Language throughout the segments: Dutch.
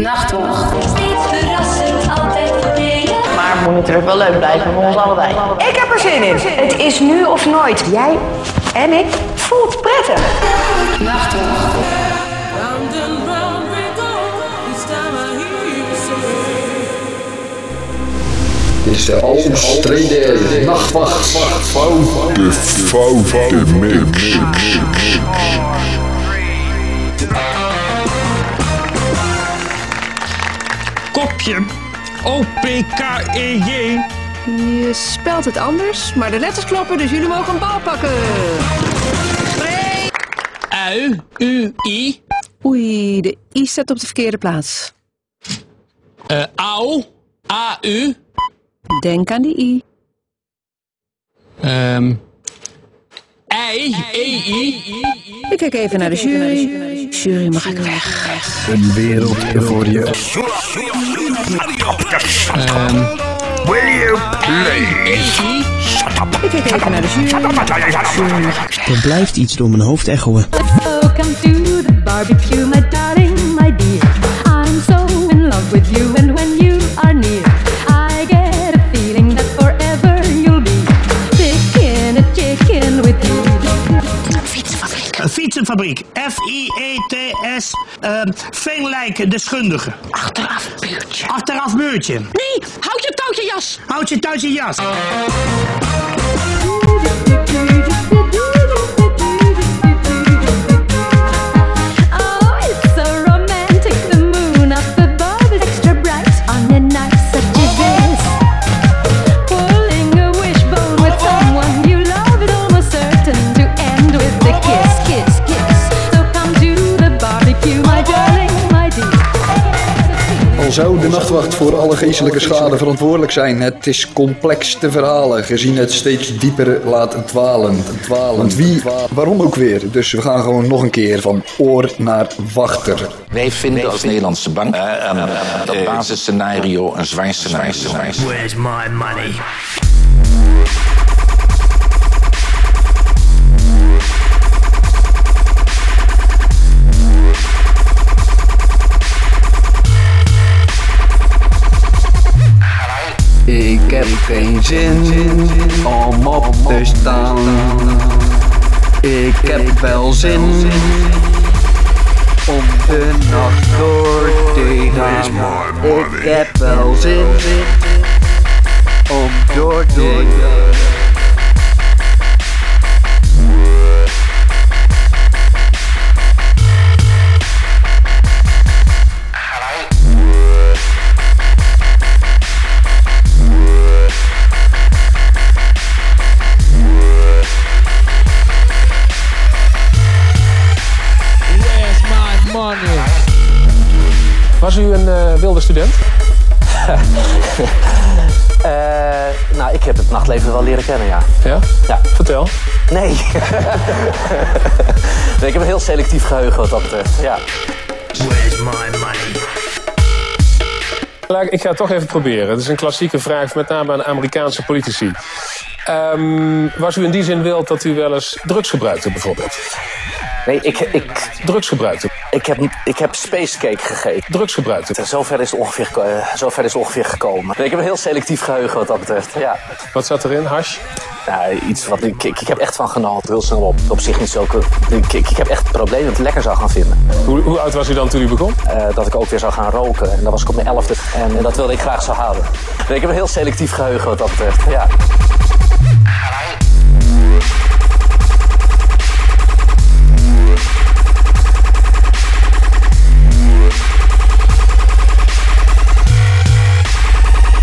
Nachtwacht. Steeds verrassend, altijd voordelig. Maar het moet natuurlijk wel leuk blijven voor ons allebei. Ik heb er zin in. Het is nu of nooit. Jij en ik voelt prettig. Nachtwacht. Dit is de omstreden nachtwacht. De foute mix. O-P-K-E-J. Je spelt het anders, maar de letters kloppen, dus jullie mogen een bal pakken. U. U-I. Oei, de i staat op de verkeerde plaats. eh Au. A-U. Denk aan die i. Ehm. I. E-I. Ik kijk even naar de jury. Jury, mag ik weg? Een wereld voor je. Ik kijk even naar de jury. Er blijft iets door mijn hoofd echoen. Welcome to the barbecue, my darling, Fietsenfabriek. F-I-E-T-S. ehm Veenlijken, de schundige. Achteraf buurtje. Achteraf muurtje. Nee, houd je touwtje jas. Houd je thuis je jas. Zou de nachtwacht voor alle geestelijke schade verantwoordelijk zijn, het is complex te verhalen, gezien het steeds dieper laat dwalen. dwalen. Want wie, waarom ook weer? Dus we gaan gewoon nog een keer van oor naar wachter. Wij vinden als Nederlandse bank eh, eh, dat basisscenario een zwaar scenario. Where's my money? Ik heb geen zin om op te staan. Ik heb wel zin om de nacht door te gaan. Ik heb wel zin om door te gaan. Een eh, student? nou, ik heb het nachtleven wel leren kennen, ja. Ja? Ja. Vertel. Nee. nee. Ik heb een heel selectief geheugen wat dat betreft, ja. Where's my money? Ik ga het toch even proberen. Het is een klassieke vraag, met name aan Amerikaanse politici. Ehm, was u in die zin wild dat u wel eens drugs gebruikte, bijvoorbeeld? Nee, ik, ik, Drugs gebruikte. ik, heb, ik heb spacecake gegeten. Drugs gebruikte. Zover is het ongeveer, eh, zover is het ongeveer gekomen. Nee, ik heb een heel selectief geheugen wat dat betreft, ja. Wat zat erin? Hash? Ja, iets wat ik, ik, ik heb echt van genoten, heel snel op. Op zich niet zulke... Ik, ik, ik heb echt het probleem dat ik het lekker zou gaan vinden. Hoe, hoe oud was u dan toen u begon? Eh, dat ik ook weer zou gaan roken. En dat was ik op mijn elfde. En, en dat wilde ik graag zo houden. Nee, ik heb een heel selectief geheugen wat dat betreft, ja.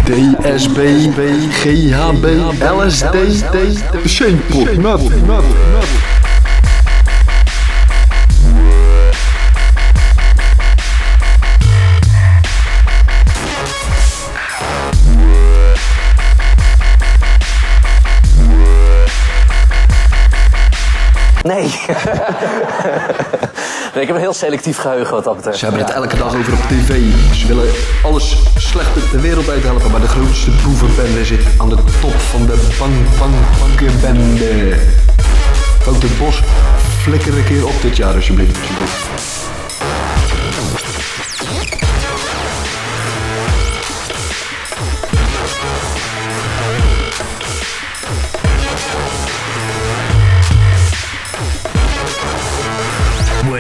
DSB, GHB, LSD, shampoo, nabo, nabo, nabo. Nee. nee. Ik heb een heel selectief geheugen wat dat betreft. Ze hebben het elke dag over op tv. Ze willen alles slechte de wereld uithelpen, maar de grootste boevenbende zit aan de top van de bang, bang, bankenbende. Ook de bos, flikker een keer op dit jaar alsjeblieft.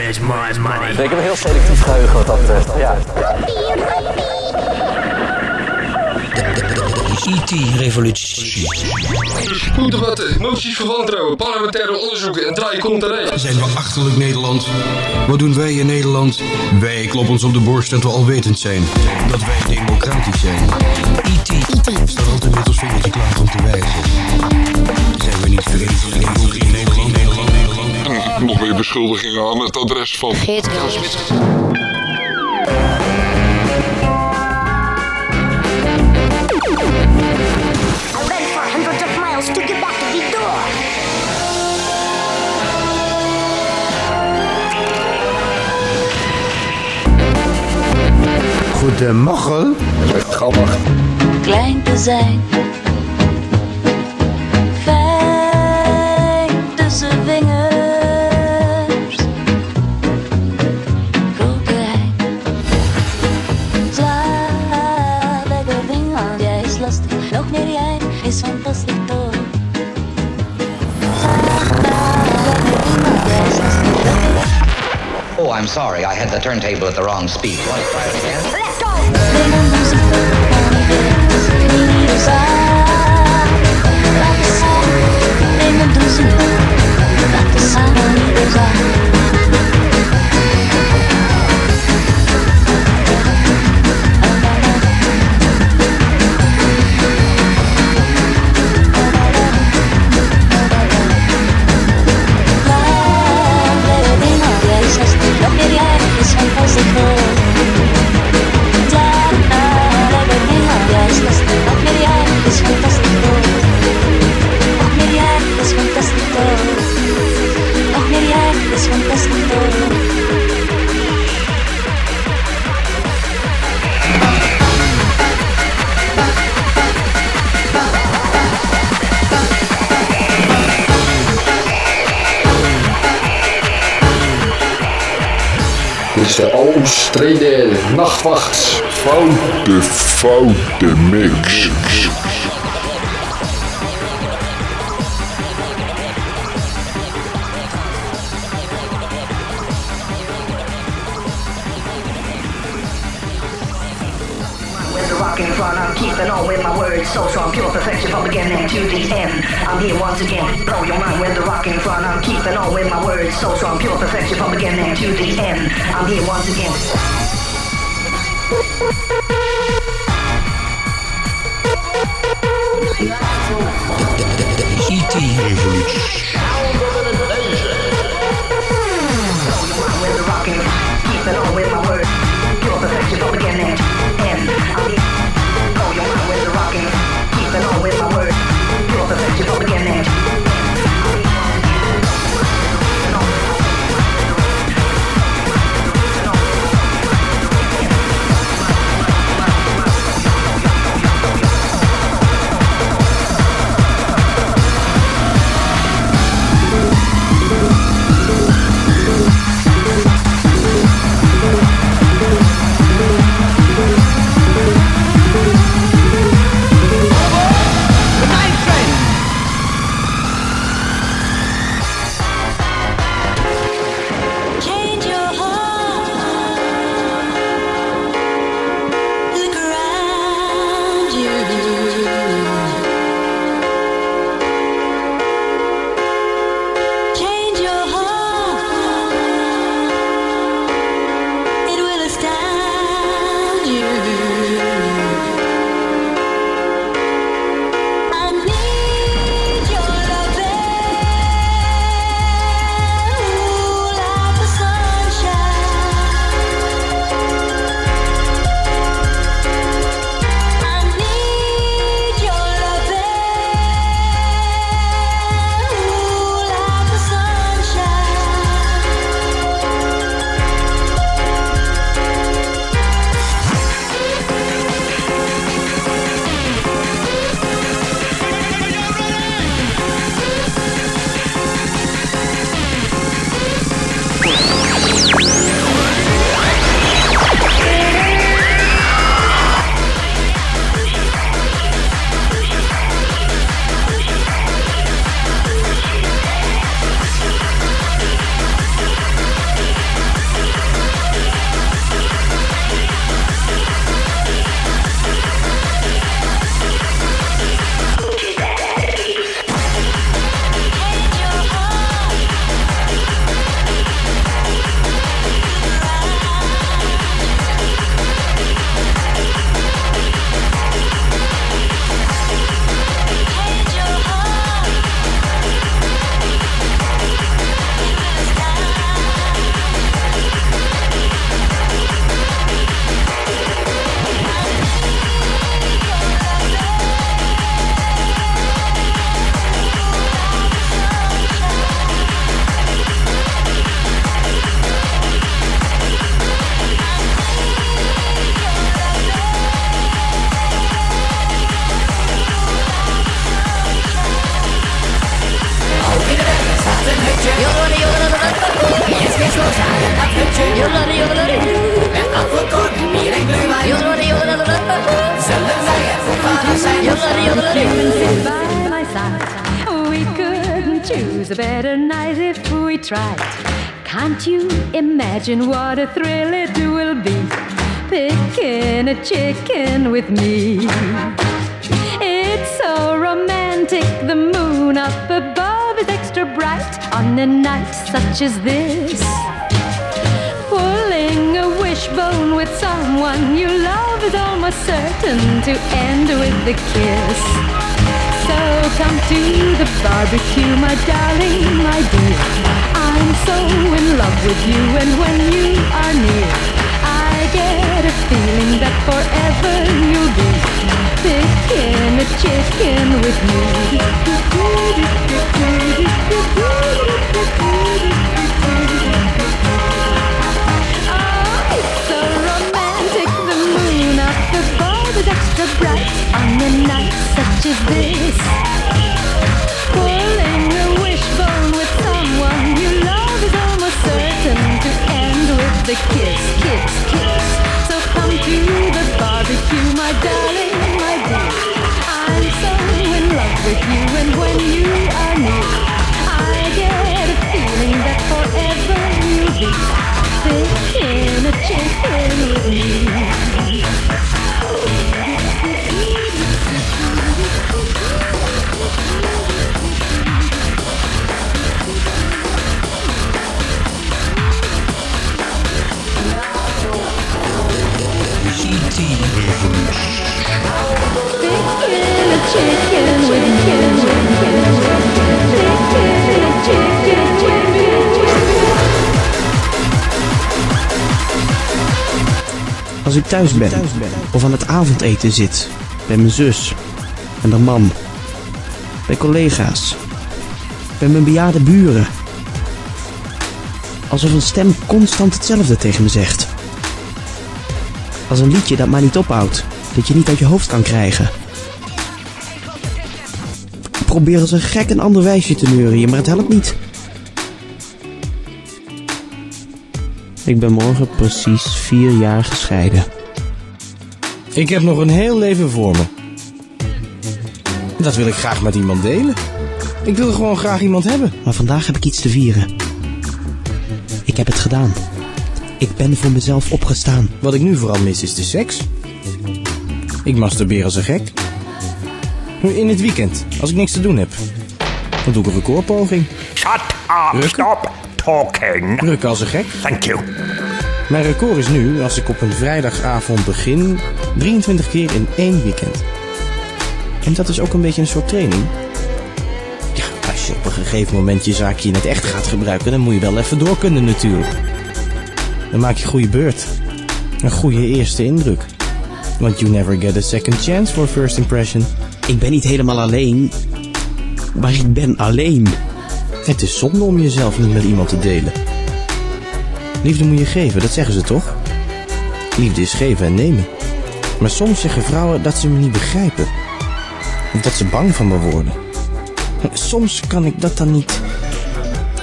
Ik heb een heel selectief geheugen wat dat betreft. Ja. IT-revolutie. Spoeddebatten, moties van wantrouwen, parlementaire onderzoeken en draai komt erheen. Zijn we achterlijk Nederland? Wat doen wij in Nederland? Wij kloppen ons op de borst dat we alwetend zijn. Dat wij democratisch zijn. IT. Staat altijd met ons vingertje klaar om te wijzen. Zijn we niet verenigd in Nederland? Nog meer beschuldigingen aan het adres van... Geert Wilders. I ran for hundreds of miles to get back to the door. Goedemorgen. Grappig. Klein te zijn. Oh, I'm sorry. I had the turntable at the wrong speed. Want to try it again? Let's go! The the the omstreden nachtwacht. Foute, foute mix. With my words so strong, pure perfection from beginning to the end. I'm here once again, blow your mind with the rock in front. I'm keeping on with my words so strong, pure perfection from beginning to the end. I'm here once again. We tried. Can't you imagine what a thrill it will be? Picking a chicken with me. It's so romantic, the moon up above is extra bright on a night such as this. Pulling a wishbone with someone you love is almost certain to end with a kiss. So come to the barbecue, my darling, my dear. I'm so in love with you, and when you are near, I get a feeling that forever you'll be picking a chicken with me. A kiss, kiss, kiss. So come to the barbecue, my darling, my dear. I'm so in love with you, and when you are near, I get a feeling that forever you'll be picking a chicken Als ik thuis ben of aan het avondeten zit, bij mijn zus en haar man, bij collega's, bij mijn bejaarde buren. Alsof een stem constant hetzelfde tegen me zegt. Als een liedje dat maar niet ophoudt, dat je niet uit je hoofd kan krijgen. Ik probeer als een gek een ander wijsje te neurien, maar het helpt niet. Ik ben morgen precies vier jaar gescheiden. Ik heb nog een heel leven voor me. Dat wil ik graag met iemand delen. Ik wil gewoon graag iemand hebben. Maar vandaag heb ik iets te vieren. Ik heb het gedaan. Ik ben voor mezelf opgestaan. Wat ik nu vooral mis is de seks. Ik masturbeer als een gek. In het weekend, als ik niks te doen heb. Dan doe ik een recordpoging. Shut up! Stop talking! Rukken als een gek. Thank you. Mijn record is nu, als ik op een vrijdagavond begin, 23 keer in één weekend. En dat is ook een beetje een soort training. Ja, als je op een gegeven moment je zaakje in het echt gaat gebruiken, dan moet je wel even door kunnen natuurlijk. Dan maak je goede beurt. Een goede eerste indruk. Want you never get a second chance for first impression. Ik ben niet helemaal alleen. Maar ik ben alleen. Het is zonde om jezelf niet met iemand te delen. Liefde moet je geven, dat zeggen ze toch? Liefde is geven en nemen. Maar soms zeggen vrouwen dat ze me niet begrijpen. Of dat ze bang van me worden. Soms kan ik dat dan niet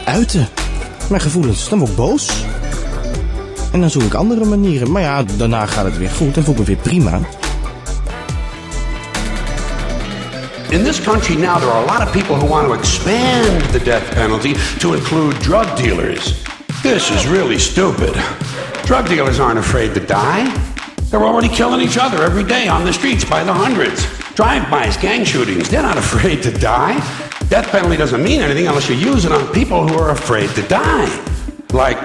uiten. Mijn gevoelens, dan word ik boos. En dan zoek ik andere manieren. Maar ja, daarna gaat het weer goed en voel ik me weer prima. In this country now, there are a lot of people who want to expand the death penalty to include drug dealers. This is really stupid. Drug dealers aren't afraid to die. They're already killing each other every day on the streets by the hundreds. Drive-bys, gang shootings, they're not afraid to die. Death penalty doesn't mean anything unless you use it on people who are afraid to die. Like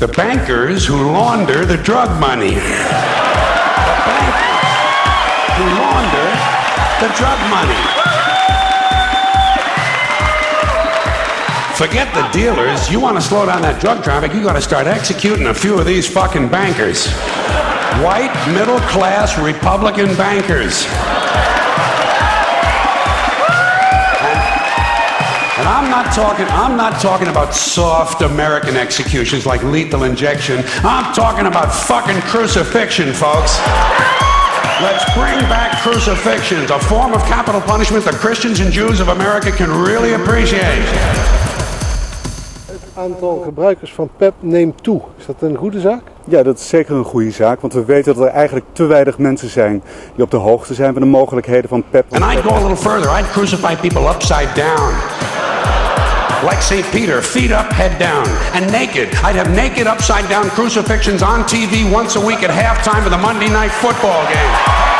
the bankers who launder the drug money. The bankers who launder the drug money. Forget the dealers. You want to slow down that drug traffic, you got to start executing a few of these fucking bankers. White, middle class Republican bankers. And I'm not talking I'm not talking about soft American executions like lethal injection. I'm talking about fucking crucifixion, folks. Let's bring back crucifixions, a form of capital punishment that Christians and Jews of America can really appreciate. Het aantal gebruikers van PEP neemt toe. Is dat een goede zaak? Ja, dat is zeker een goede zaak, want we weten dat er eigenlijk te weinig mensen zijn die op de hoogte zijn van de mogelijkheden van PEP. And I'd go a little further. I'd crucify people upside down. Like St. Peter, feet up, head down, and naked. I'd have naked, upside down crucifixions on TV once a week at halftime of the Monday night football game.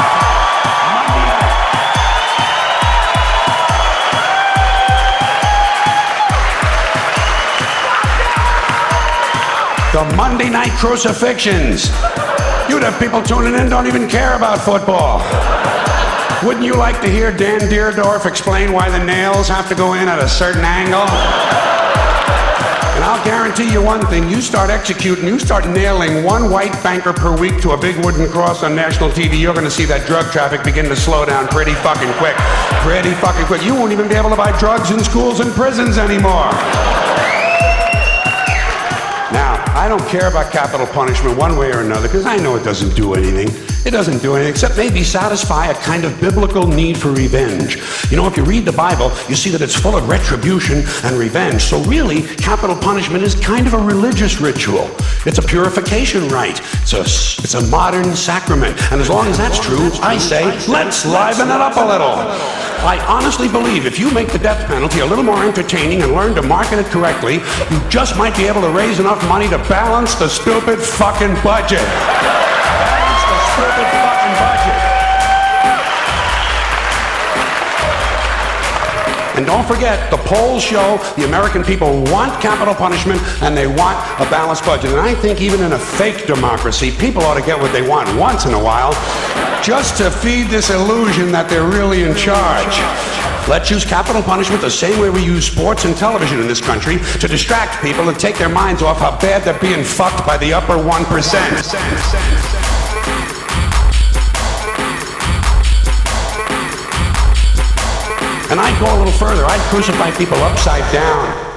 The Monday night crucifixions. You'd have people tuning in don't even care about football. Wouldn't you like to hear Dan Deerdorf explain why the nails have to go in at a certain angle? And I'll guarantee you one thing you start executing, you start nailing one white banker per week to a big wooden cross on national TV, you're going to see that drug traffic begin to slow down pretty fucking quick. Pretty fucking quick. You won't even be able to buy drugs in schools and prisons anymore. I don't care about capital punishment one way or another because I know it doesn't do anything. It doesn't do anything except maybe satisfy a kind of biblical need for revenge. You know, if you read the Bible, you see that it's full of retribution and revenge. So, really, capital punishment is kind of a religious ritual. It's a purification rite, it's a, it's a modern sacrament. And as long as that's true, I say, let's liven it up a little. I honestly believe if you make the death penalty a little more entertaining and learn to market it correctly, you just might be able to raise enough money to balance the stupid fucking budget. Stupid fucking budget. And don't forget, the polls show the American people want capital punishment and they want a balanced budget. And I think even in a fake democracy, people ought to get what they want once in a while just to feed this illusion that they're really in charge. Let's use capital punishment the same way we use sports and television in this country to distract people and take their minds off how bad they're being fucked by the upper 1%. I'd go a little further. I'd crucify people upside down.